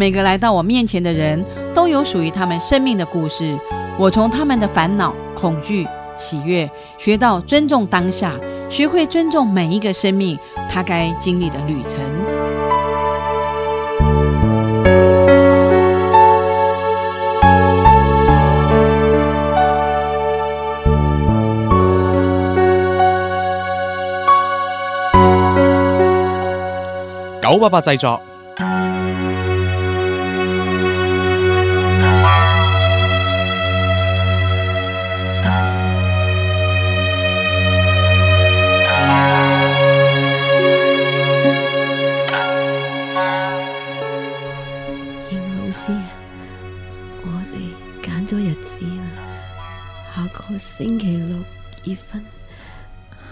每个来到我面前的人都有属于他们生命的故事。我从他们的烦恼、恐惧、喜悦，学到尊重当下，学会尊重每一个生命他该经历的旅程。九八八制作。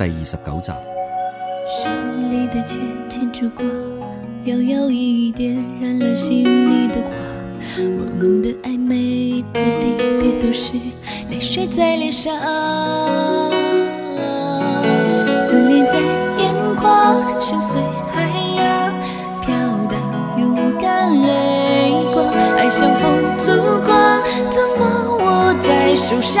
第二十九集。手里的剑牵住光，摇摇一一点燃了心里的花。我们的爱每一次离别都是泪水在脸上，思念在眼眶，深邃海洋，飘荡勇敢泪光，爱像风烛光，怎么握在手上？